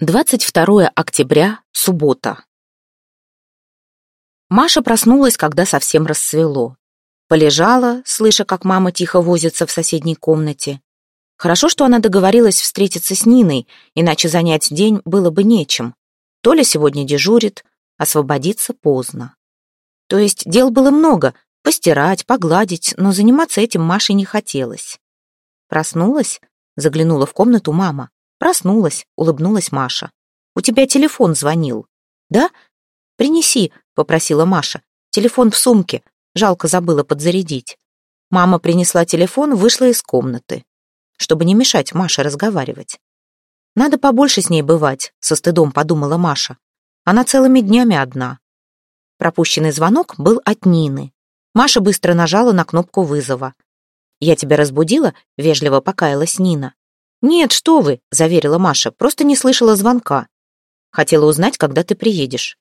22 октября, суббота. Маша проснулась, когда совсем рассвело. Полежала, слыша, как мама тихо возится в соседней комнате. Хорошо, что она договорилась встретиться с Ниной, иначе занять день было бы нечем. Толя сегодня дежурит, освободиться поздно. То есть дел было много — постирать, погладить, но заниматься этим Маше не хотелось. Проснулась, заглянула в комнату мама. Проснулась, улыбнулась Маша. «У тебя телефон звонил». «Да? Принеси», — попросила Маша. «Телефон в сумке. Жалко забыла подзарядить». Мама принесла телефон, вышла из комнаты, чтобы не мешать Маше разговаривать. «Надо побольше с ней бывать», — со стыдом подумала Маша. «Она целыми днями одна». Пропущенный звонок был от Нины. Маша быстро нажала на кнопку вызова. «Я тебя разбудила?» — вежливо покаялась Нина. «Нет, что вы», — заверила Маша, — «просто не слышала звонка. Хотела узнать, когда ты приедешь».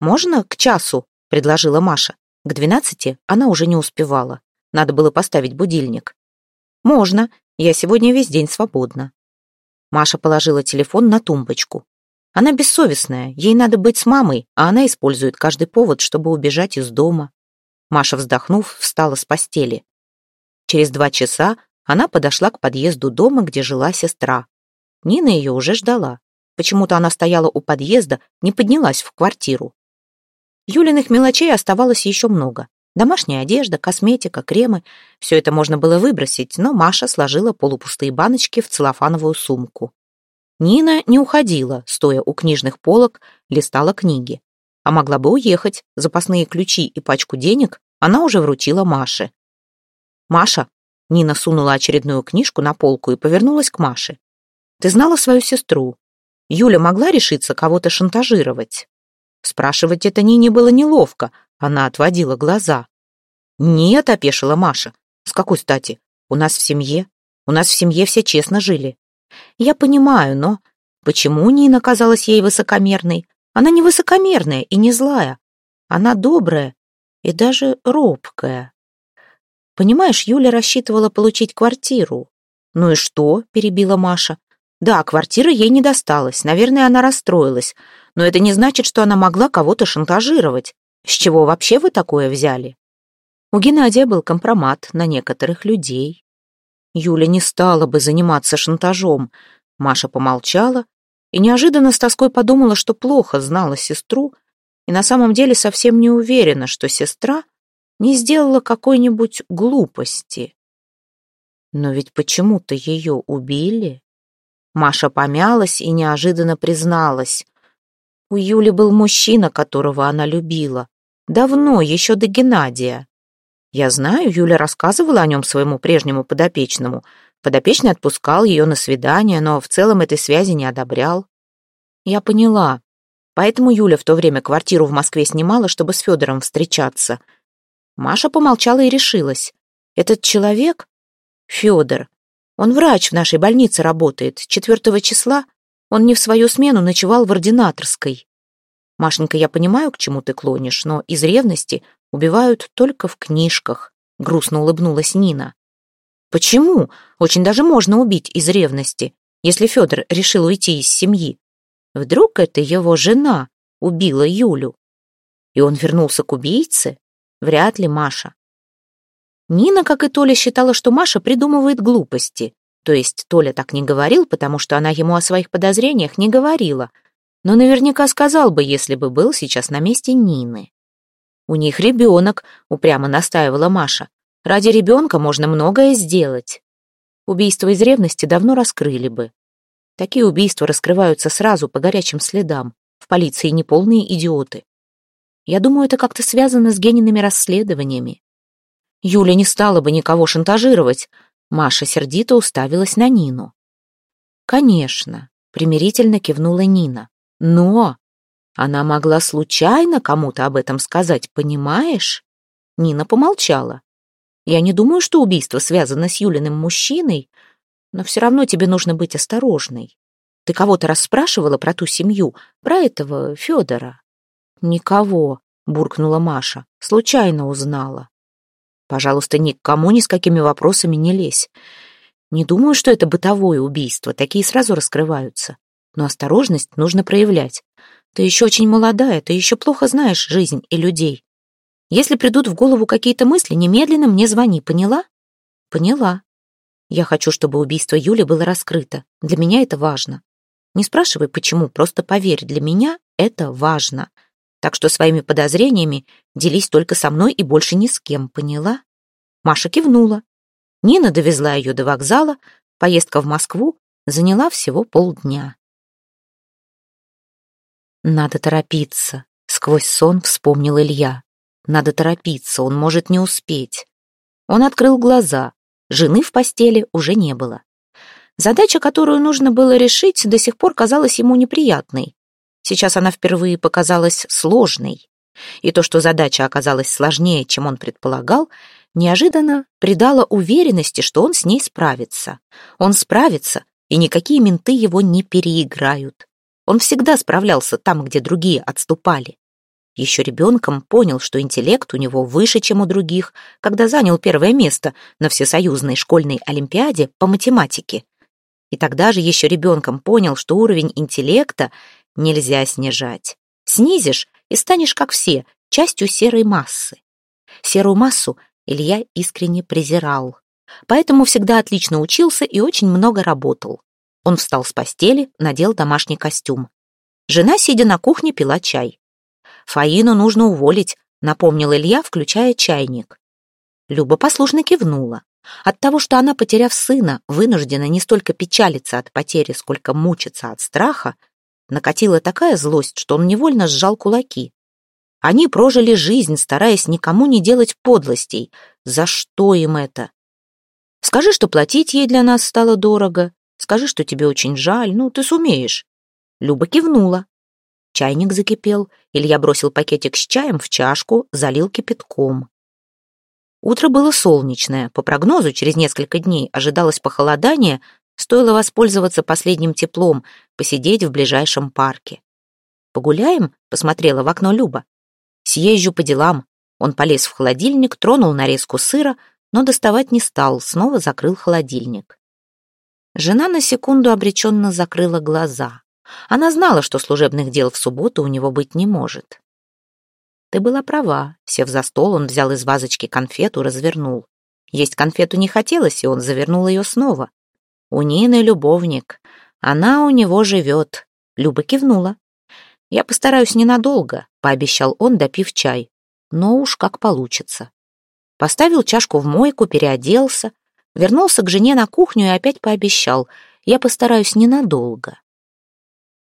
«Можно к часу?» — предложила Маша. К двенадцати она уже не успевала. Надо было поставить будильник. «Можно. Я сегодня весь день свободна». Маша положила телефон на тумбочку. Она бессовестная, ей надо быть с мамой, а она использует каждый повод, чтобы убежать из дома. Маша, вздохнув, встала с постели. Через два часа она подошла к подъезду дома, где жила сестра. Нина ее уже ждала. Почему-то она стояла у подъезда, не поднялась в квартиру. Юлиных мелочей оставалось еще много. Домашняя одежда, косметика, кремы. Все это можно было выбросить, но Маша сложила полупустые баночки в целлофановую сумку. Нина не уходила, стоя у книжных полок, листала книги. А могла бы уехать. Запасные ключи и пачку денег она уже вручила Маше. «Маша, Нина сунула очередную книжку на полку и повернулась к Маше. «Ты знала свою сестру? Юля могла решиться кого-то шантажировать?» Спрашивать это Нине было неловко, она отводила глаза. «Нет», — опешила Маша. «С какой стати? У нас в семье. У нас в семье все честно жили». «Я понимаю, но...» Почему Нина казалась ей высокомерной? Она не высокомерная и не злая. Она добрая и даже робкая. Понимаешь, Юля рассчитывала получить квартиру. Ну и что? перебила Маша. Да, квартира ей не досталась. Наверное, она расстроилась. Но это не значит, что она могла кого-то шантажировать. С чего вообще вы такое взяли? У Геннадия был компромат на некоторых людей. Юля не стала бы заниматься шантажом. Маша помолчала и неожиданно с тоской подумала, что плохо знала сестру и на самом деле совсем не уверена, что сестра не сделала какой-нибудь глупости. Но ведь почему-то ее убили. Маша помялась и неожиданно призналась. У Юли был мужчина, которого она любила. Давно, еще до Геннадия. Я знаю, Юля рассказывала о нем своему прежнему подопечному. Подопечный отпускал ее на свидание, но в целом этой связи не одобрял. Я поняла. Поэтому Юля в то время квартиру в Москве снимала, чтобы с Федором встречаться — Маша помолчала и решилась. Этот человек — Федор. Он врач в нашей больнице работает. Четвертого числа он не в свою смену ночевал в ординаторской. Машенька, я понимаю, к чему ты клонишь, но из ревности убивают только в книжках. Грустно улыбнулась Нина. Почему? Очень даже можно убить из ревности, если Федор решил уйти из семьи. Вдруг это его жена убила Юлю? И он вернулся к убийце? Вряд ли Маша. Нина, как и Толя, считала, что Маша придумывает глупости. То есть Толя так не говорил, потому что она ему о своих подозрениях не говорила. Но наверняка сказал бы, если бы был сейчас на месте Нины. «У них ребенок», — упрямо настаивала Маша. «Ради ребенка можно многое сделать». Убийство из ревности давно раскрыли бы. Такие убийства раскрываются сразу по горячим следам. В полиции не полные идиоты. Я думаю, это как-то связано с Гениными расследованиями. Юля не стала бы никого шантажировать. Маша сердито уставилась на Нину. «Конечно», — примирительно кивнула Нина. «Но она могла случайно кому-то об этом сказать, понимаешь?» Нина помолчала. «Я не думаю, что убийство связано с Юлиным мужчиной, но все равно тебе нужно быть осторожной. Ты кого-то расспрашивала про ту семью, про этого Федора?» «Никого», — буркнула Маша. «Случайно узнала». «Пожалуйста, никому ни с какими вопросами не лезь. Не думаю, что это бытовое убийство. Такие сразу раскрываются. но осторожность нужно проявлять. Ты еще очень молодая, ты еще плохо знаешь жизнь и людей. Если придут в голову какие-то мысли, немедленно мне звони, поняла? Поняла. Я хочу, чтобы убийство Юли было раскрыто. Для меня это важно. Не спрашивай, почему, просто поверь, для меня это важно. Так что своими подозрениями делись только со мной и больше ни с кем, поняла? Маша кивнула. Нина довезла ее до вокзала, поездка в Москву заняла всего полдня. «Надо торопиться», — сквозь сон вспомнил Илья. «Надо торопиться, он может не успеть». Он открыл глаза. Жены в постели уже не было. Задача, которую нужно было решить, до сих пор казалась ему неприятной. Сейчас она впервые показалась сложной. И то, что задача оказалась сложнее, чем он предполагал, неожиданно придало уверенности, что он с ней справится. Он справится, и никакие менты его не переиграют. Он всегда справлялся там, где другие отступали. Еще ребенком понял, что интеллект у него выше, чем у других, когда занял первое место на всесоюзной школьной олимпиаде по математике. И тогда же еще ребенком понял, что уровень интеллекта нельзя снижать. Снизишь и станешь, как все, частью серой массы. Серую массу Илья искренне презирал. Поэтому всегда отлично учился и очень много работал. Он встал с постели, надел домашний костюм. Жена, сидя на кухне, пила чай. «Фаину нужно уволить», — напомнил Илья, включая чайник. Люба послушно кивнула. От того, что она, потеряв сына, вынуждена не столько печалиться от потери, сколько мучиться от страха, накатила такая злость, что он невольно сжал кулаки. Они прожили жизнь, стараясь никому не делать подлостей. За что им это? Скажи, что платить ей для нас стало дорого, Скажи, что тебе очень жаль, ну, ты сумеешь». Люба кивнула. Чайник закипел. Илья бросил пакетик с чаем в чашку, залил кипятком. Утро было солнечное. По прогнозу, через несколько дней ожидалось похолодание, стоило воспользоваться последним теплом, посидеть в ближайшем парке. «Погуляем?» — посмотрела в окно Люба. «Съезжу по делам». Он полез в холодильник, тронул нарезку сыра, но доставать не стал, снова закрыл холодильник. Жена на секунду обреченно закрыла глаза. Она знала, что служебных дел в субботу у него быть не может. Ты была права. Сев за стол, он взял из вазочки конфету, развернул. Есть конфету не хотелось, и он завернул ее снова. У Нины любовник. Она у него живет. Люба кивнула. «Я постараюсь ненадолго», — пообещал он, допив чай. «Но уж как получится». Поставил чашку в мойку, переоделся, Вернулся к жене на кухню и опять пообещал, я постараюсь ненадолго.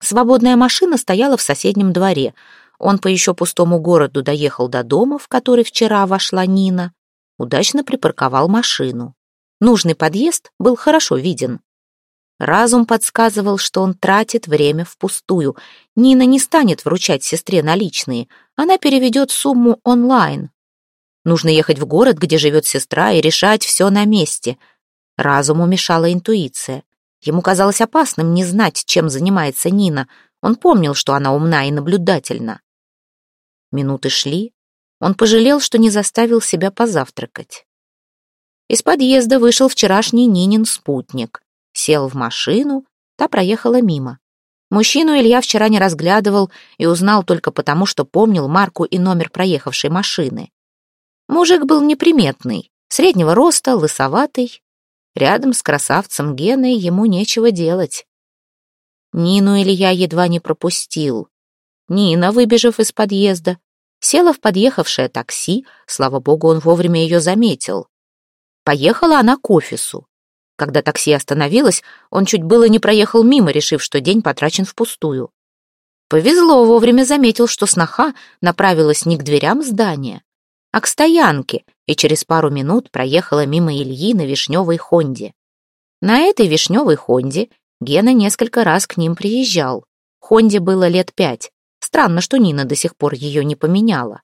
Свободная машина стояла в соседнем дворе. Он по еще пустому городу доехал до дома, в который вчера вошла Нина. Удачно припарковал машину. Нужный подъезд был хорошо виден. Разум подсказывал, что он тратит время впустую. Нина не станет вручать сестре наличные. Она переведет сумму онлайн. Нужно ехать в город, где живет сестра, и решать все на месте. Разуму мешала интуиция. Ему казалось опасным не знать, чем занимается Нина. Он помнил, что она умна и наблюдательна. Минуты шли. Он пожалел, что не заставил себя позавтракать. Из подъезда вышел вчерашний Нинин спутник. Сел в машину, та проехала мимо. Мужчину Илья вчера не разглядывал и узнал только потому, что помнил марку и номер проехавшей машины. Мужик был неприметный, среднего роста, лысоватый. Рядом с красавцем Геной ему нечего делать. Нину Илья едва не пропустил. Нина, выбежав из подъезда, села в подъехавшее такси, слава богу, он вовремя ее заметил. Поехала она к офису. Когда такси остановилось, он чуть было не проехал мимо, решив, что день потрачен впустую. Повезло, вовремя заметил, что сноха направилась не к дверям здания, а к стоянке, и через пару минут проехала мимо Ильи на вишневой Хонде. На этой вишневой Хонде Гена несколько раз к ним приезжал. Хонде было лет пять. Странно, что Нина до сих пор ее не поменяла.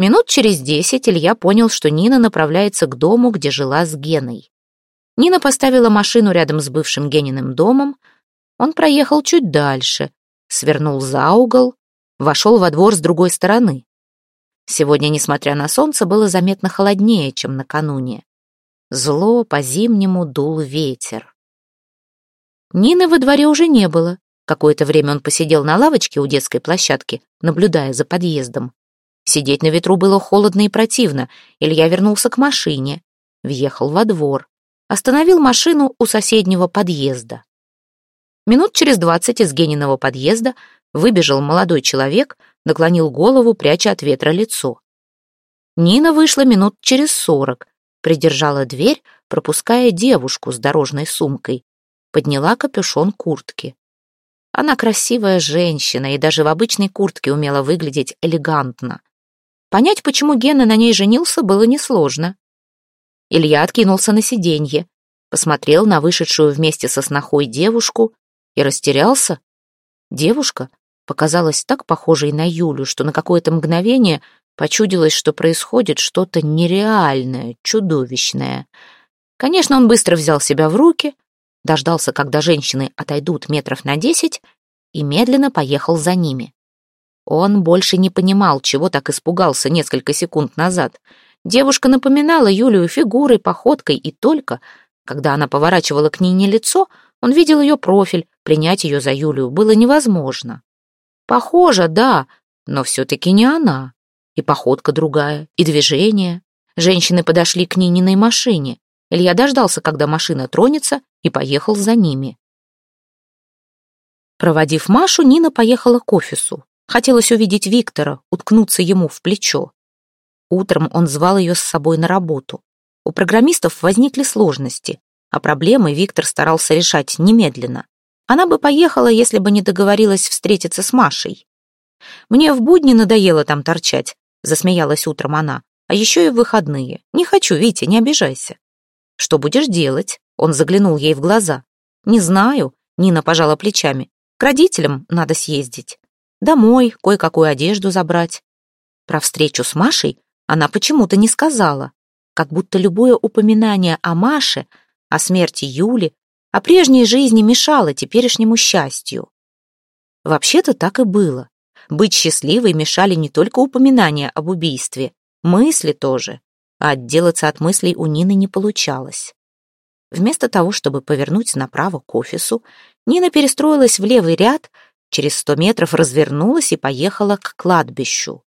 Минут через десять Илья понял, что Нина направляется к дому, где жила с Геной. Нина поставила машину рядом с бывшим Гениным домом. Он проехал чуть дальше, свернул за угол, вошел во двор с другой стороны. Сегодня, несмотря на солнце, было заметно холоднее, чем накануне. Зло по-зимнему дул ветер. Нины во дворе уже не было. Какое-то время он посидел на лавочке у детской площадки, наблюдая за подъездом. Сидеть на ветру было холодно и противно. Илья вернулся к машине. Въехал во двор. Остановил машину у соседнего подъезда. Минут через двадцать из Гениного подъезда выбежал молодой человек, наклонил голову, пряча от ветра лицо. Нина вышла минут через сорок, придержала дверь, пропуская девушку с дорожной сумкой, подняла капюшон куртки. Она красивая женщина и даже в обычной куртке умела выглядеть элегантно. Понять, почему Гена на ней женился, было несложно. Илья откинулся на сиденье, посмотрел на вышедшую вместе со снохой девушку и растерялся. Девушка показалась так похожей на Юлю, что на какое-то мгновение почудилось, что происходит что-то нереальное, чудовищное. Конечно, он быстро взял себя в руки, дождался, когда женщины отойдут метров на десять, и медленно поехал за ними. Он больше не понимал, чего так испугался несколько секунд назад. Девушка напоминала Юлию фигурой, походкой, и только, когда она поворачивала к ней не лицо, он видел ее профиль, принять ее за Юлию было невозможно. Похоже, да, но все-таки не она. И походка другая, и движение. Женщины подошли к Нининой машине. Илья дождался, когда машина тронется, и поехал за ними. Проводив Машу, Нина поехала к офису. Хотелось увидеть Виктора, уткнуться ему в плечо. Утром он звал ее с собой на работу. У программистов возникли сложности, а проблемы Виктор старался решать немедленно. Она бы поехала, если бы не договорилась встретиться с Машей. «Мне в будни надоело там торчать», — засмеялась утром она. «А еще и в выходные. Не хочу, Витя, не обижайся». «Что будешь делать?» — он заглянул ей в глаза. «Не знаю», — Нина пожала плечами. «К родителям надо съездить. Домой, кое-какую одежду забрать». Про встречу с Машей она почему-то не сказала, как будто любое упоминание о Маше, о смерти Юли, о прежней жизни мешало теперешнему счастью. Вообще-то так и было. Быть счастливой мешали не только упоминания об убийстве, мысли тоже, а отделаться от мыслей у Нины не получалось. Вместо того, чтобы повернуть направо к офису, Нина перестроилась в левый ряд, через сто метров развернулась и поехала к кладбищу.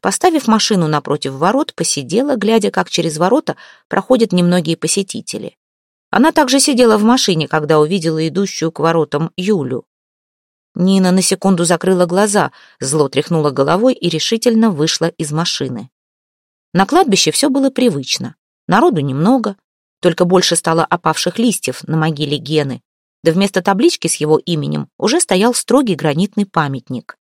Поставив машину напротив ворот, посидела, глядя, как через ворота проходят немногие посетители. Она также сидела в машине, когда увидела идущую к воротам Юлю. Нина на секунду закрыла глаза, зло тряхнула головой и решительно вышла из машины. На кладбище все было привычно. Народу немного, только больше стало опавших листьев на могиле Гены, да вместо таблички с его именем уже стоял строгий гранитный памятник.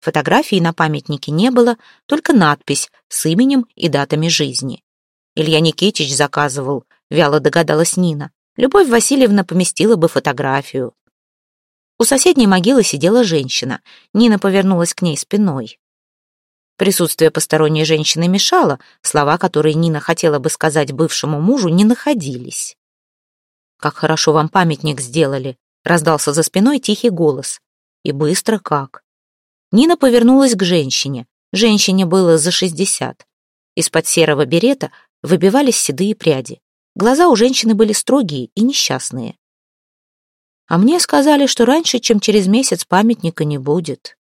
Фотографии на памятнике не было, только надпись с именем и датами жизни. Илья Никитич заказывал, вяло догадалась Нина. Любовь Васильевна поместила бы фотографию. У соседней могилы сидела женщина. Нина повернулась к ней спиной. Присутствие посторонней женщины мешало, слова, которые Нина хотела бы сказать бывшему мужу, не находились. «Как хорошо вам памятник сделали», — раздался за спиной тихий голос. «И быстро как». Нина повернулась к женщине. Женщине было за шестьдесят. Из-под серого берета выбивались седые пряди. Глаза у женщины были строгие и несчастные. А мне сказали, что раньше, чем через месяц, памятника не будет.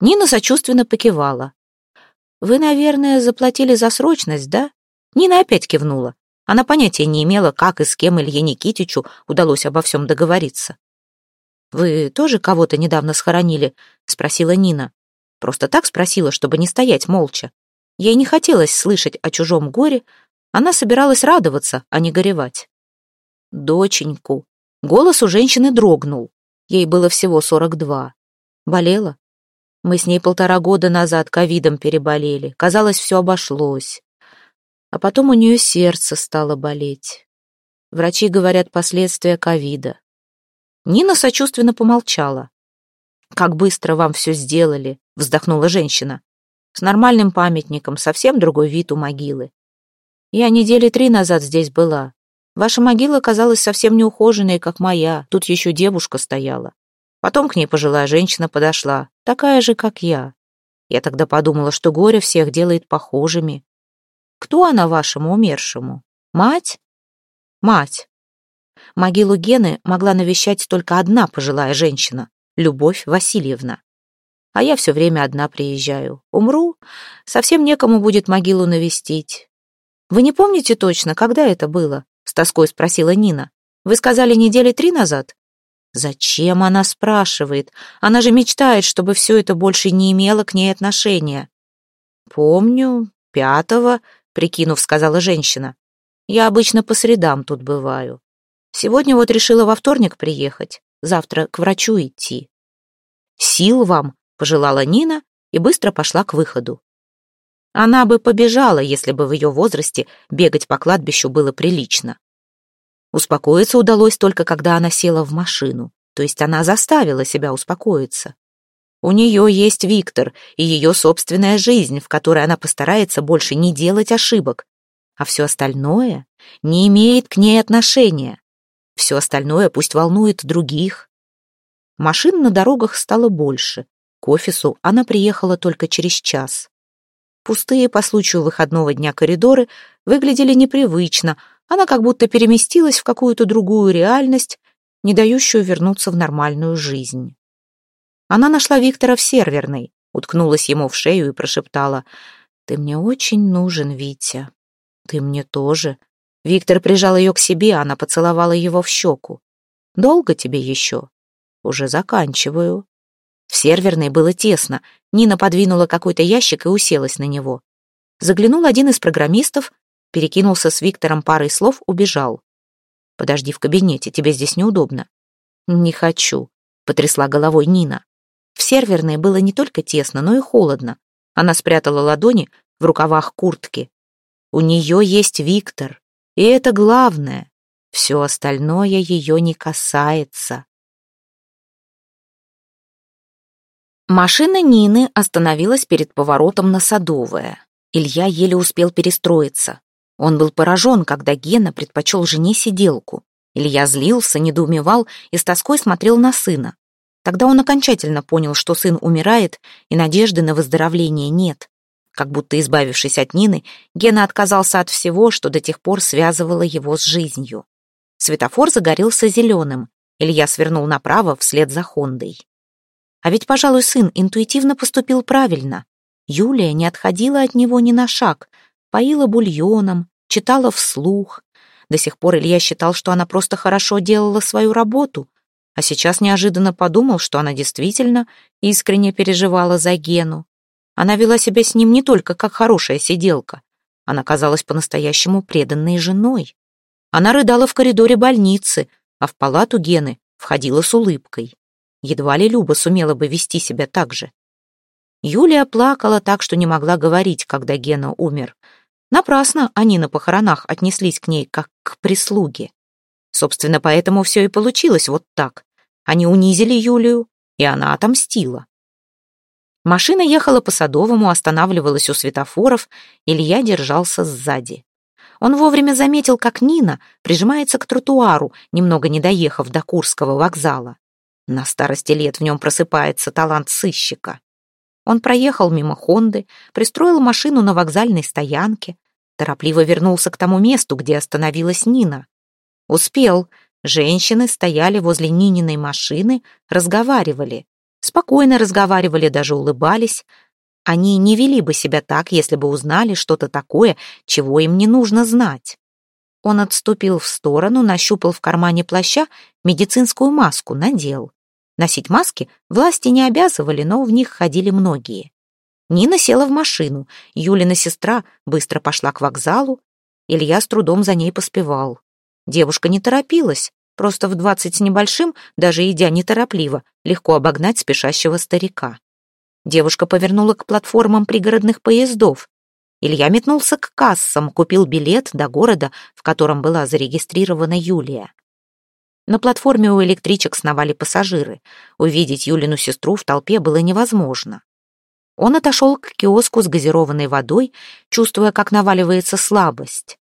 Нина сочувственно покивала. «Вы, наверное, заплатили за срочность, да?» Нина опять кивнула. Она понятия не имела, как и с кем Илье Никитичу удалось обо всем договориться. «Вы тоже кого-то недавно схоронили?» — спросила Нина. Просто так спросила, чтобы не стоять молча. Ей не хотелось слышать о чужом горе, она собиралась радоваться, а не горевать. «Доченьку». Голос у женщины дрогнул. Ей было всего сорок два. Болела? Мы с ней полтора года назад ковидом переболели. Казалось, все обошлось. А потом у нее сердце стало болеть. Врачи говорят, последствия ковида. Нина сочувственно помолчала. «Как быстро вам все сделали», — вздохнула женщина. «С нормальным памятником, совсем другой вид у могилы. Я недели три назад здесь была. Ваша могила казалась совсем неухоженной, как моя. Тут еще девушка стояла. Потом к ней пожилая женщина подошла, такая же, как я. Я тогда подумала, что горе всех делает похожими. Кто она вашему умершему? Мать? Мать. могилу Гены могла навещать только одна пожилая женщина — Любовь Васильевна. А я все время одна приезжаю. Умру, совсем некому будет могилу навестить. Вы не помните точно, когда это было? С тоской спросила Нина. Вы сказали недели три назад? Зачем она спрашивает? Она же мечтает, чтобы все это больше не имело к ней отношения. Помню, пятого, прикинув, сказала женщина. Я обычно по средам тут бываю. Сегодня вот решила во вторник приехать, завтра к врачу идти. Сил вам, пожелала Нина и быстро пошла к выходу. Она бы побежала, если бы в ее возрасте бегать по кладбищу было прилично. Успокоиться удалось только, когда она села в машину, то есть она заставила себя успокоиться. У нее есть Виктор и ее собственная жизнь, в которой она постарается больше не делать ошибок, а все остальное не имеет к ней отношения. Все остальное пусть волнует других. Машин на дорогах стало больше. К офису она приехала только через час. Пустые по случаю выходного дня коридоры выглядели непривычно, она как будто переместилась в какую-то другую реальность, не дающую вернуться в нормальную жизнь. Она нашла Виктора в серверной, уткнулась ему в шею и прошептала «Ты мне очень нужен, Витя. Ты мне тоже». Виктор прижал ее к себе, она поцеловала его в щеку. «Долго тебе еще?» «Уже заканчиваю». В серверной было тесно. Нина подвинула какой-то ящик и уселась на него. Заглянул один из программистов, перекинулся с Виктором парой слов, убежал. «Подожди в кабинете, тебе здесь неудобно». «Не хочу», — потрясла головой Нина. В серверной было не только тесно, но и холодно. Она спрятала ладони в рукавах куртки. У нее есть Виктор, и это главное. Все остальное ее не касается. Машина Нины остановилась перед поворотом на Садовое. Илья еле успел перестроиться. Он был поражен, когда Гена предпочел жене сиделку. Илья злился, недоумевал и с тоской смотрел на сына. Тогда он окончательно понял, что сын умирает, и надежды на выздоровление нет. Как будто избавившись от Нины, Гена отказался от всего, что до тех пор связывало его с жизнью. Светофор загорелся зеленым. Илья свернул направо вслед за Хондой. А ведь, пожалуй, сын интуитивно поступил правильно. Юлия не отходила от него ни на шаг, поила бульоном, читала вслух. До сих пор Илья считал, что она просто хорошо делала свою работу, а сейчас неожиданно подумал, что она действительно искренне переживала за Гену. Она вела себя с ним не только как хорошая сиделка, она казалась по-настоящему преданной женой. Она рыдала в коридоре больницы, а в палату Гены входила с улыбкой. Едва ли Люба сумела бы вести себя так же. Юлия плакала так, что не могла говорить, когда Гена умер. Напрасно они на похоронах отнеслись к ней как к прислуге. Собственно, поэтому все и получилось вот так. Они унизили Юлию, и она отомстила. Машина ехала по Садовому, останавливалась у светофоров, Илья держался сзади. Он вовремя заметил, как Нина прижимается к тротуару, немного не доехав до Курского вокзала. На старости лет в нем просыпается талант сыщика. Он проехал мимо Хонды, пристроил машину на вокзальной стоянке, торопливо вернулся к тому месту, где остановилась Нина. Успел. Женщины стояли возле Нининой машины, разговаривали. Спокойно разговаривали, даже улыбались. Они не вели бы себя так, если бы узнали что-то такое, чего им не нужно знать. Он отступил в сторону, нащупал в кармане плаща медицинскую маску, надел. Носить маски власти не обязывали, но в них ходили многие. Нина села в машину, Юлина сестра быстро пошла к вокзалу, Илья с трудом за ней поспевал. Девушка не торопилась, просто в двадцать с небольшим, даже идя неторопливо, легко обогнать спешащего старика. Девушка повернула к платформам пригородных поездов. Илья метнулся к кассам, купил билет до города, в котором была зарегистрирована Юлия. На платформе у электричек сновали пассажиры. Увидеть Юлину сестру в толпе было невозможно. Он отошел к киоску с газированной водой, чувствуя, как наваливается слабость.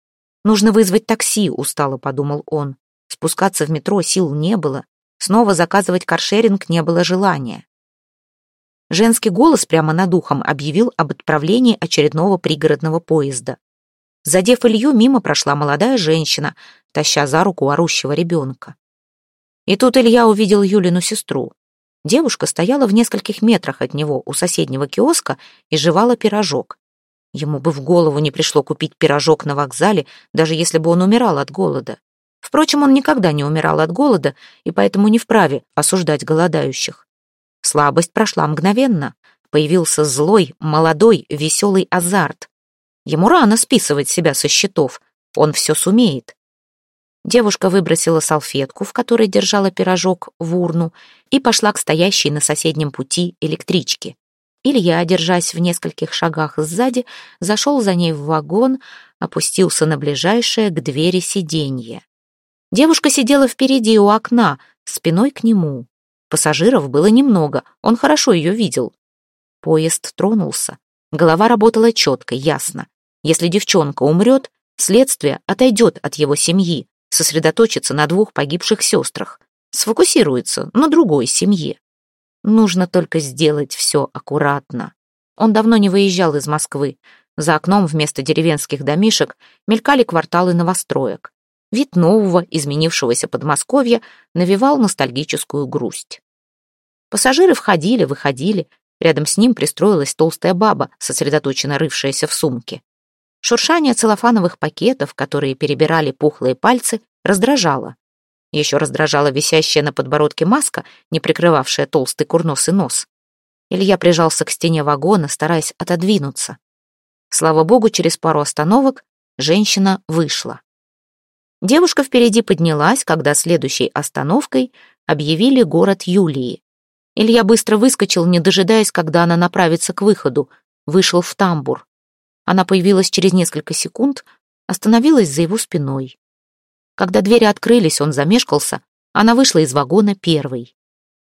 «Нужно вызвать такси», — устало подумал он. Спускаться в метро сил не было. Снова заказывать каршеринг не было желания. Женский голос прямо над ухом объявил об отправлении очередного пригородного поезда. Задев Илью, мимо прошла молодая женщина, таща за руку орущего ребенка. И тут Илья увидел Юлину сестру. Девушка стояла в нескольких метрах от него у соседнего киоска и жевала пирожок. Ему бы в голову не пришло купить пирожок на вокзале, даже если бы он умирал от голода. Впрочем, он никогда не умирал от голода и поэтому не вправе осуждать голодающих. Слабость прошла мгновенно. Появился злой, молодой, веселый азарт. Ему рано списывать себя со счетов. Он все сумеет. Девушка выбросила салфетку, в которой держала пирожок, в урну и пошла к стоящей на соседнем пути электричке. Илья, держась в нескольких шагах сзади, зашел за ней в вагон, опустился на ближайшее к двери сиденье. Девушка сидела впереди у окна, спиной к нему. Пассажиров было немного, он хорошо ее видел. Поезд тронулся. Голова работала четко, ясно. Если девчонка умрет, следствие отойдет от его семьи, сосредоточится на двух погибших сестрах, сфокусируется на другой семье. Нужно только сделать все аккуратно. Он давно не выезжал из Москвы. За окном вместо деревенских домишек мелькали кварталы новостроек. Вид нового, изменившегося Подмосковья навевал ностальгическую грусть. Пассажиры входили, выходили. Рядом с ним пристроилась толстая баба, сосредоточенно рывшаяся в сумке. Шуршание целлофановых пакетов, которые перебирали пухлые пальцы, раздражало. Еще раздражала висящая на подбородке маска, не прикрывавшая толстый курносый нос. Илья прижался к стене вагона, стараясь отодвинуться. Слава богу, через пару остановок женщина вышла. Девушка впереди поднялась, когда следующей остановкой объявили город Юлии. Илья быстро выскочил, не дожидаясь, когда она направится к выходу, вышел в тамбур. Она появилась через несколько секунд, остановилась за его спиной. Когда двери открылись, он замешкался, она вышла из вагона первой.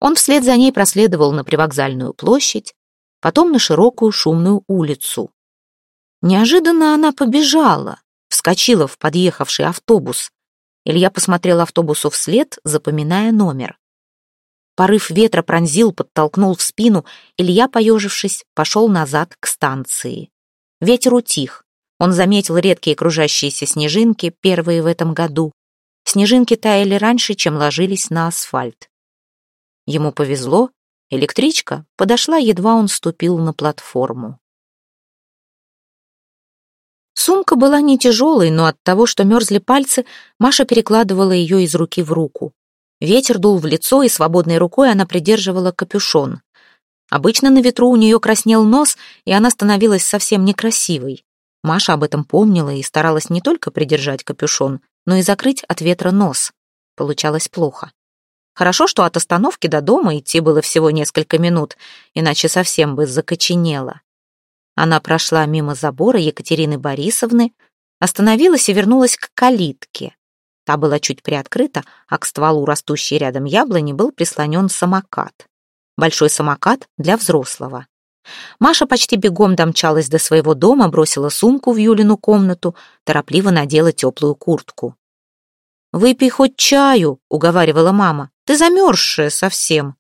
Он вслед за ней проследовал на привокзальную площадь, потом на широкую шумную улицу. Неожиданно она побежала, вскочила в подъехавший автобус. Илья посмотрел автобусу вслед, запоминая номер. Порыв ветра пронзил, подтолкнул в спину. Илья, поежившись, пошел назад к станции. Ветер утих. Он заметил редкие кружащиеся снежинки, первые в этом году. Снежинки таяли раньше, чем ложились на асфальт. Ему повезло, электричка подошла, едва он ступил на платформу. Сумка была не тяжелой, но от того, что мерзли пальцы, Маша перекладывала ее из руки в руку. Ветер дул в лицо, и свободной рукой она придерживала капюшон. Обычно на ветру у нее краснел нос, и она становилась совсем некрасивой. Маша об этом помнила и старалась не только придержать капюшон, но и закрыть от ветра нос. Получалось плохо. Хорошо, что от остановки до дома идти было всего несколько минут, иначе совсем бы закоченела. Она прошла мимо забора Екатерины Борисовны, остановилась и вернулась к калитке. Та была чуть приоткрыта, а к стволу растущей рядом яблони был прислонен самокат. Большой самокат для взрослого. Маша почти бегом домчалась до своего дома, бросила сумку в Юлину комнату, торопливо надела теплую куртку. «Выпей хоть чаю», — уговаривала мама. «Ты замерзшая совсем».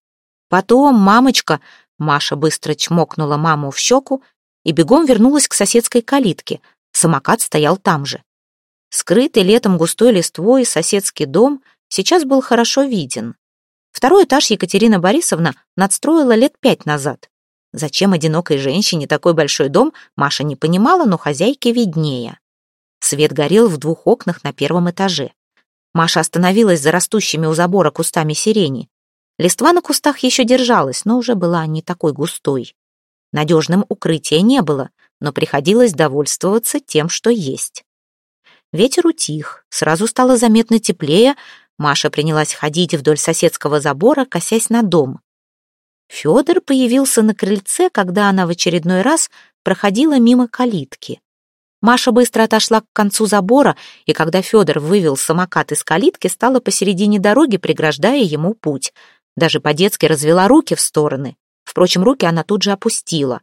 Потом, мамочка, Маша быстро чмокнула маму в щеку и бегом вернулась к соседской калитке. Самокат стоял там же. Скрытый летом густой листвой соседский дом сейчас был хорошо виден. Второй этаж Екатерина Борисовна надстроила лет пять назад. Зачем одинокой женщине такой большой дом, Маша не понимала, но хозяйке виднее. Свет горел в двух окнах на первом этаже. Маша остановилась за растущими у забора кустами сирени. Листва на кустах еще держалась, но уже была не такой густой. Надежным укрытия не было, но приходилось довольствоваться тем, что есть. Ветер утих, сразу стало заметно теплее, Маша принялась ходить вдоль соседского забора, косясь на дом. Федор появился на крыльце, когда она в очередной раз проходила мимо калитки. Маша быстро отошла к концу забора, и когда Федор вывел самокат из калитки, стала посередине дороги, преграждая ему путь. Даже по-детски развела руки в стороны. Впрочем, руки она тут же опустила.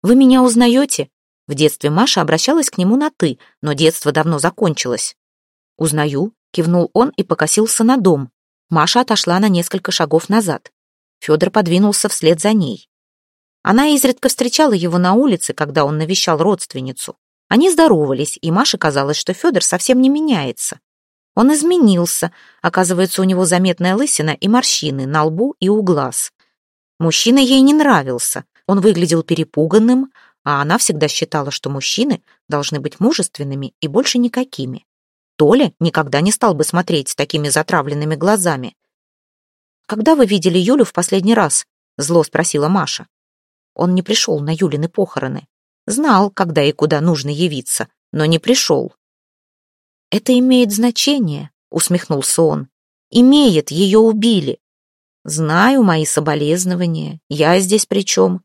«Вы меня узнаете?» В детстве Маша обращалась к нему на «ты», но детство давно закончилось. «Узнаю», — кивнул он и покосился на дом. Маша отошла на несколько шагов назад. Федор подвинулся вслед за ней. Она изредка встречала его на улице, когда он навещал родственницу. Они здоровались, и Маше казалось, что Федор совсем не меняется. Он изменился, оказывается, у него заметная лысина и морщины на лбу и у глаз. Мужчина ей не нравился, он выглядел перепуганным, а она всегда считала, что мужчины должны быть мужественными и больше никакими. Толя никогда не стал бы смотреть с такими затравленными глазами. «Когда вы видели Юлю в последний раз?» — зло спросила Маша. Он не пришел на Юлины похороны. Знал, когда и куда нужно явиться, но не пришел. «Это имеет значение», — усмехнулся он. «Имеет, ее убили». «Знаю мои соболезнования. Я здесь при чем?»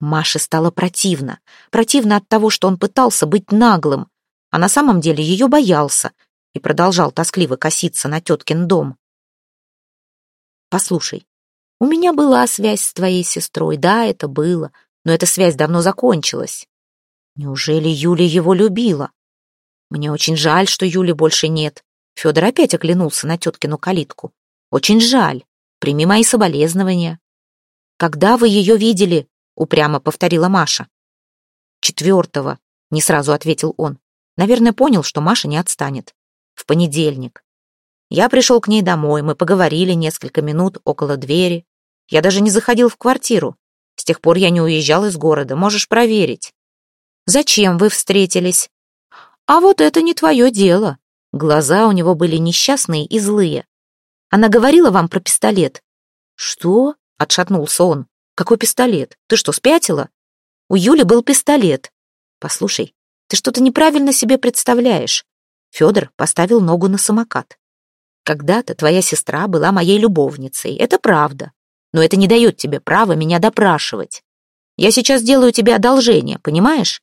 Маше стало противно. Противно от того, что он пытался быть наглым, а на самом деле ее боялся и продолжал тоскливо коситься на теткин дом. «Послушай, у меня была связь с твоей сестрой, да, это было, но эта связь давно закончилась. Неужели Юля его любила? Мне очень жаль, что Юли больше нет. Федор опять оглянулся на теткину калитку. Очень жаль. Прими мои соболезнования. Когда вы ее видели? Упрямо повторила Маша. Четвертого, не сразу ответил он. Наверное, понял, что Маша не отстанет. В понедельник. Я пришел к ней домой, мы поговорили несколько минут около двери. Я даже не заходил в квартиру. С тех пор я не уезжал из города, можешь проверить. Зачем вы встретились? А вот это не твое дело. Глаза у него были несчастные и злые. Она говорила вам про пистолет. Что? Отшатнулся он. Какой пистолет? Ты что, спятила? У Юли был пистолет. Послушай, ты что-то неправильно себе представляешь. Федор поставил ногу на самокат. Когда-то твоя сестра была моей любовницей, это правда. Но это не дает тебе права меня допрашивать. Я сейчас делаю тебе одолжение, понимаешь?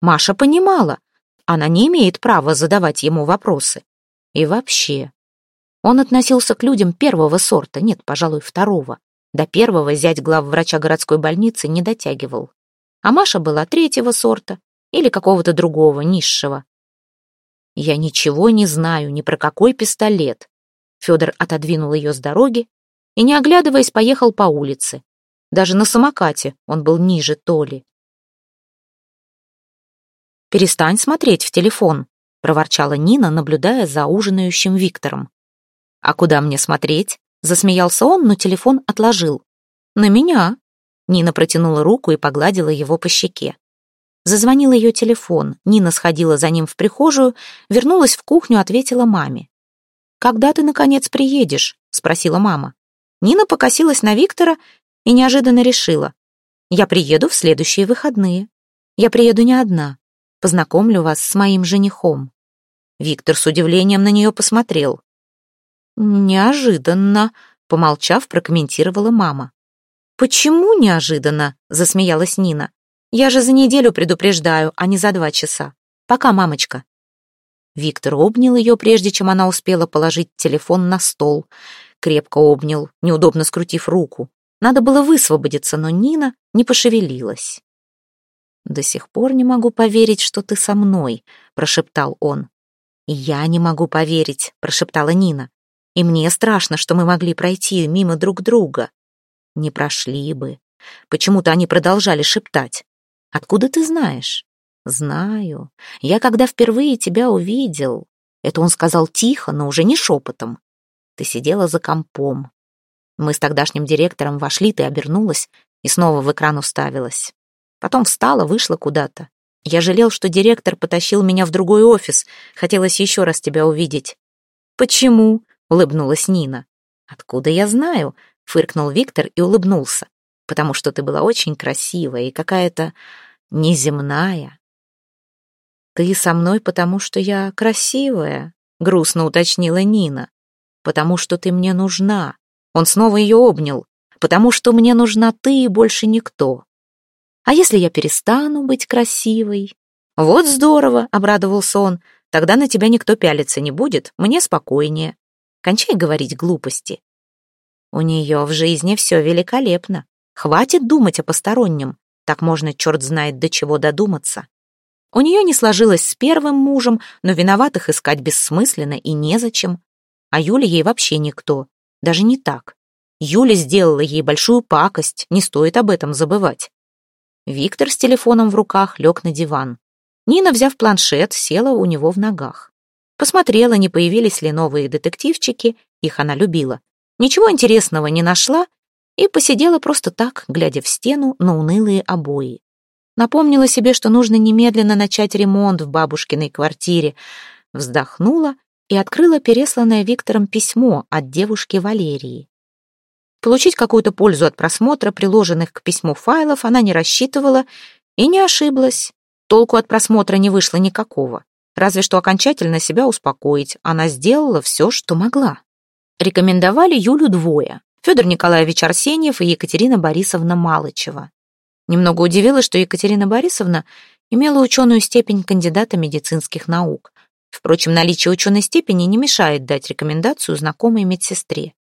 Маша понимала. Она не имеет права задавать ему вопросы. И вообще. Он относился к людям первого сорта, нет, пожалуй, второго. До первого зять главврача городской больницы не дотягивал. А Маша была третьего сорта или какого-то другого, низшего. Я ничего не знаю ни про какой пистолет. Федор отодвинул ее с дороги и, не оглядываясь, поехал по улице. Даже на самокате он был ниже Толи. «Перестань смотреть в телефон», — проворчала Нина, наблюдая за ужинающим Виктором. «А куда мне смотреть?» — засмеялся он, но телефон отложил. «На меня». Нина протянула руку и погладила его по щеке. Зазвонил ее телефон. Нина сходила за ним в прихожую, вернулась в кухню, ответила маме. «Когда ты, наконец, приедешь?» — спросила мама. Нина покосилась на Виктора и неожиданно решила. «Я приеду в следующие выходные. Я приеду не одна. Познакомлю вас с моим женихом». Виктор с удивлением на нее посмотрел. «Неожиданно», — помолчав, прокомментировала мама. «Почему неожиданно?» — засмеялась Нина. «Я же за неделю предупреждаю, а не за два часа. Пока, мамочка». Виктор обнял ее, прежде чем она успела положить телефон на стол. Крепко обнял, неудобно скрутив руку. Надо было высвободиться, но Нина не пошевелилась. «До сих пор не могу поверить, что ты со мной», — прошептал он. «И я не могу поверить», — прошептала Нина. «И мне страшно, что мы могли пройти мимо друг друга». «Не прошли бы». Почему-то они продолжали шептать. «Откуда ты знаешь?» «Знаю. Я когда впервые тебя увидел...» Это он сказал тихо, но уже не шепотом. «Ты сидела за компом. Мы с тогдашним директором вошли, ты обернулась и снова в экран уставилась. Потом встала, вышла куда-то. Я жалел, что директор потащил меня в другой офис. Хотелось еще раз тебя увидеть». «Почему?» — улыбнулась Нина. «Откуда я знаю?» — фыркнул Виктор и улыбнулся. «Потому что ты была очень красивая и какая-то неземная». «Ты со мной, потому что я красивая», — грустно уточнила Нина. «Потому что ты мне нужна». Он снова ее обнял. «Потому что мне нужна ты и больше никто». «А если я перестану быть красивой?» «Вот здорово», — обрадовался он. «Тогда на тебя никто пялиться не будет, мне спокойнее. Кончай говорить глупости». У нее в жизни все великолепно. Хватит думать о постороннем. Так можно, черт знает, до чего додуматься. У нее не сложилось с первым мужем, но виноватых искать бессмысленно и незачем. А Юля ей вообще никто. Даже не так. Юля сделала ей большую пакость, не стоит об этом забывать. Виктор с телефоном в руках лег на диван. Нина, взяв планшет, села у него в ногах. Посмотрела, не появились ли новые детективчики, их она любила. Ничего интересного не нашла и посидела просто так, глядя в стену на унылые обои. Напомнила себе, что нужно немедленно начать ремонт в бабушкиной квартире. Вздохнула и открыла пересланное Виктором письмо от девушки Валерии. Получить какую-то пользу от просмотра приложенных к письму файлов она не рассчитывала и не ошиблась. Толку от просмотра не вышло никакого. Разве что окончательно себя успокоить. Она сделала все, что могла. Рекомендовали Юлю двое. Федор Николаевич Арсеньев и Екатерина Борисовна Малычева. Немного удивило, что Екатерина Борисовна имела ученую степень кандидата медицинских наук. Впрочем, наличие ученой степени не мешает дать рекомендацию знакомой медсестре.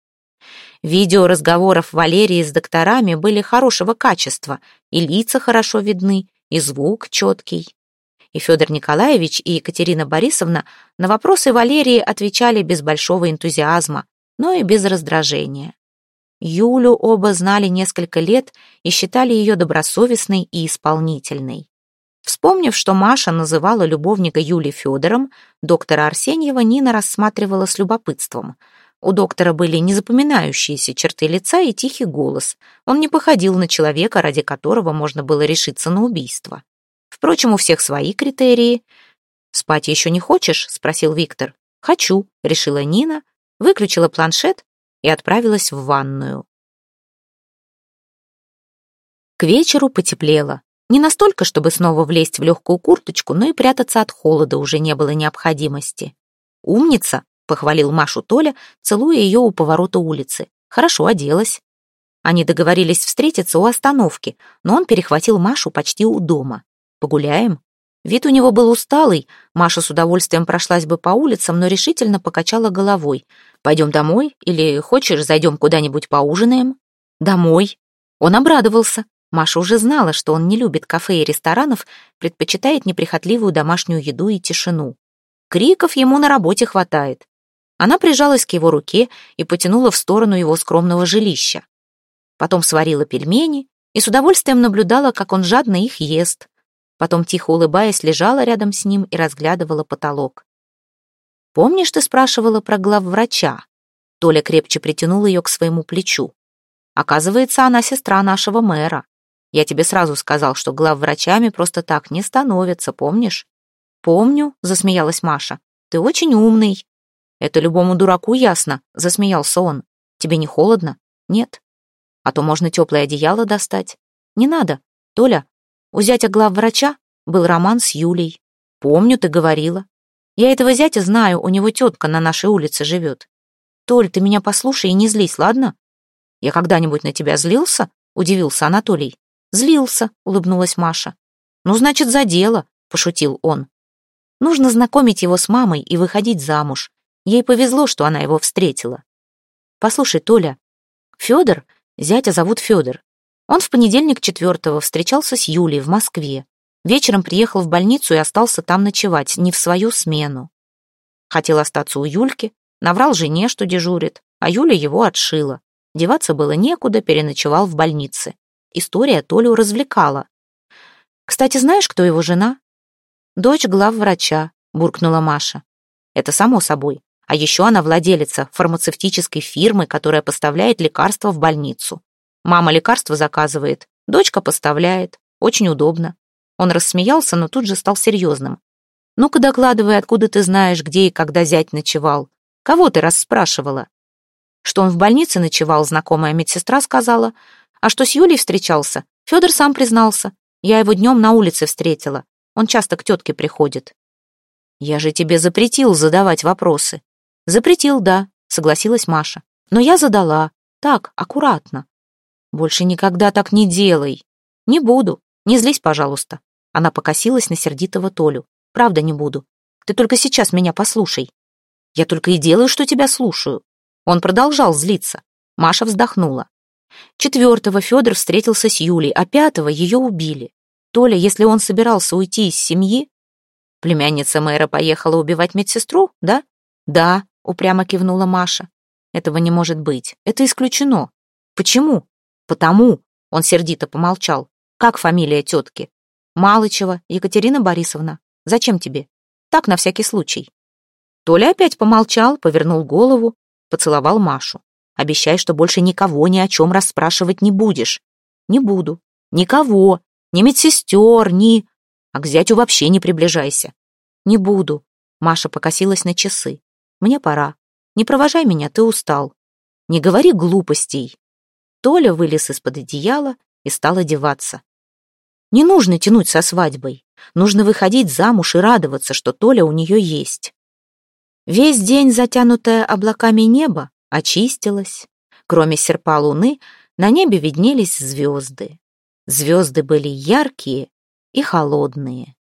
Видео разговоров Валерии с докторами были хорошего качества, и лица хорошо видны, и звук четкий. И Федор Николаевич, и Екатерина Борисовна на вопросы Валерии отвечали без большого энтузиазма, но и без раздражения. Юлю оба знали несколько лет и считали ее добросовестной и исполнительной. Вспомнив, что Маша называла любовника Юли Федором, доктора Арсеньева Нина рассматривала с любопытством – у доктора были незапоминающиеся черты лица и тихий голос. Он не походил на человека, ради которого можно было решиться на убийство. Впрочем, у всех свои критерии. «Спать еще не хочешь?» — спросил Виктор. «Хочу», — решила Нина, выключила планшет и отправилась в ванную. К вечеру потеплело. Не настолько, чтобы снова влезть в легкую курточку, но и прятаться от холода уже не было необходимости. «Умница!» похвалил Машу Толя, целуя ее у поворота улицы. Хорошо оделась. Они договорились встретиться у остановки, но он перехватил Машу почти у дома. «Погуляем?» Вид у него был усталый. Маша с удовольствием прошлась бы по улицам, но решительно покачала головой. «Пойдем домой? Или хочешь, зайдем куда-нибудь поужинаем?» «Домой». Он обрадовался. Маша уже знала, что он не любит кафе и ресторанов, предпочитает неприхотливую домашнюю еду и тишину. Криков ему на работе хватает. Она прижалась к его руке и потянула в сторону его скромного жилища. Потом сварила пельмени и с удовольствием наблюдала, как он жадно их ест. Потом, тихо улыбаясь, лежала рядом с ним и разглядывала потолок. «Помнишь, ты спрашивала про главврача?» Толя крепче притянул ее к своему плечу. «Оказывается, она сестра нашего мэра. Я тебе сразу сказал, что главврачами просто так не становятся, помнишь?» «Помню», — засмеялась Маша. «Ты очень умный». «Это любому дураку ясно», — засмеялся он. «Тебе не холодно?» «Нет». «А то можно теплое одеяло достать». «Не надо. Толя, у зятя главврача был роман с Юлей. Помню, ты говорила. Я этого зятя знаю, у него тетка на нашей улице живет. Толь, ты меня послушай и не злись, ладно? Я когда-нибудь на тебя злился? Удивился Анатолий. Злился, улыбнулась Маша. Ну, значит, за дело, пошутил он. Нужно знакомить его с мамой и выходить замуж. Ей повезло, что она его встретила. Послушай, Толя, Федор, зятя зовут Федор. Он в понедельник четвертого встречался с Юлей в Москве. Вечером приехал в больницу и остался там ночевать, не в свою смену. Хотел остаться у Юльки, наврал жене, что дежурит, а Юля его отшила. Деваться было некуда, переночевал в больнице. История Толю развлекала. «Кстати, знаешь, кто его жена?» «Дочь главврача», — буркнула Маша. «Это само собой. А еще она владелица фармацевтической фирмы, которая поставляет лекарства в больницу. Мама лекарства заказывает, дочка поставляет. Очень удобно. Он рассмеялся, но тут же стал серьезным. «Ну-ка докладывай, откуда ты знаешь, где и когда зять ночевал. Кого ты расспрашивала?» Что он в больнице ночевал, знакомая медсестра сказала. А что с Юлей встречался, Федор сам признался. Я его днем на улице встретила. Он часто к тетке приходит. «Я же тебе запретил задавать вопросы». «Запретил, да», — согласилась Маша. «Но я задала. Так, аккуратно». «Больше никогда так не делай». «Не буду. Не злись, пожалуйста». Она покосилась на сердитого Толю. «Правда не буду. Ты только сейчас меня послушай». «Я только и делаю, что тебя слушаю». Он продолжал злиться. Маша вздохнула. Четвертого Федор встретился с Юлей, а пятого ее убили. Толя, если он собирался уйти из семьи... Племянница мэра поехала убивать медсестру, да? Да, — упрямо кивнула Маша. «Этого не может быть. Это исключено». «Почему?» «Потому», — он сердито помолчал. «Как фамилия тетки?» «Малычева Екатерина Борисовна». Зачем тебе? Так, на всякий случай. Толя опять помолчал, повернул голову, поцеловал Машу. Обещай, что больше никого ни о чем расспрашивать не будешь. Не буду. Никого. Ни медсестер, ни... А к зятю вообще не приближайся. Не буду. Маша покосилась на часы. Мне пора. Не провожай меня, ты устал. Не говори глупостей. Толя вылез из-под одеяла и стал одеваться. Не нужно тянуть со свадьбой. Нужно выходить замуж и радоваться, что Толя у нее есть. Весь день затянутое облаками небо очистилось. Кроме серпа луны, на небе виднелись звезды. Звезды были яркие и холодные.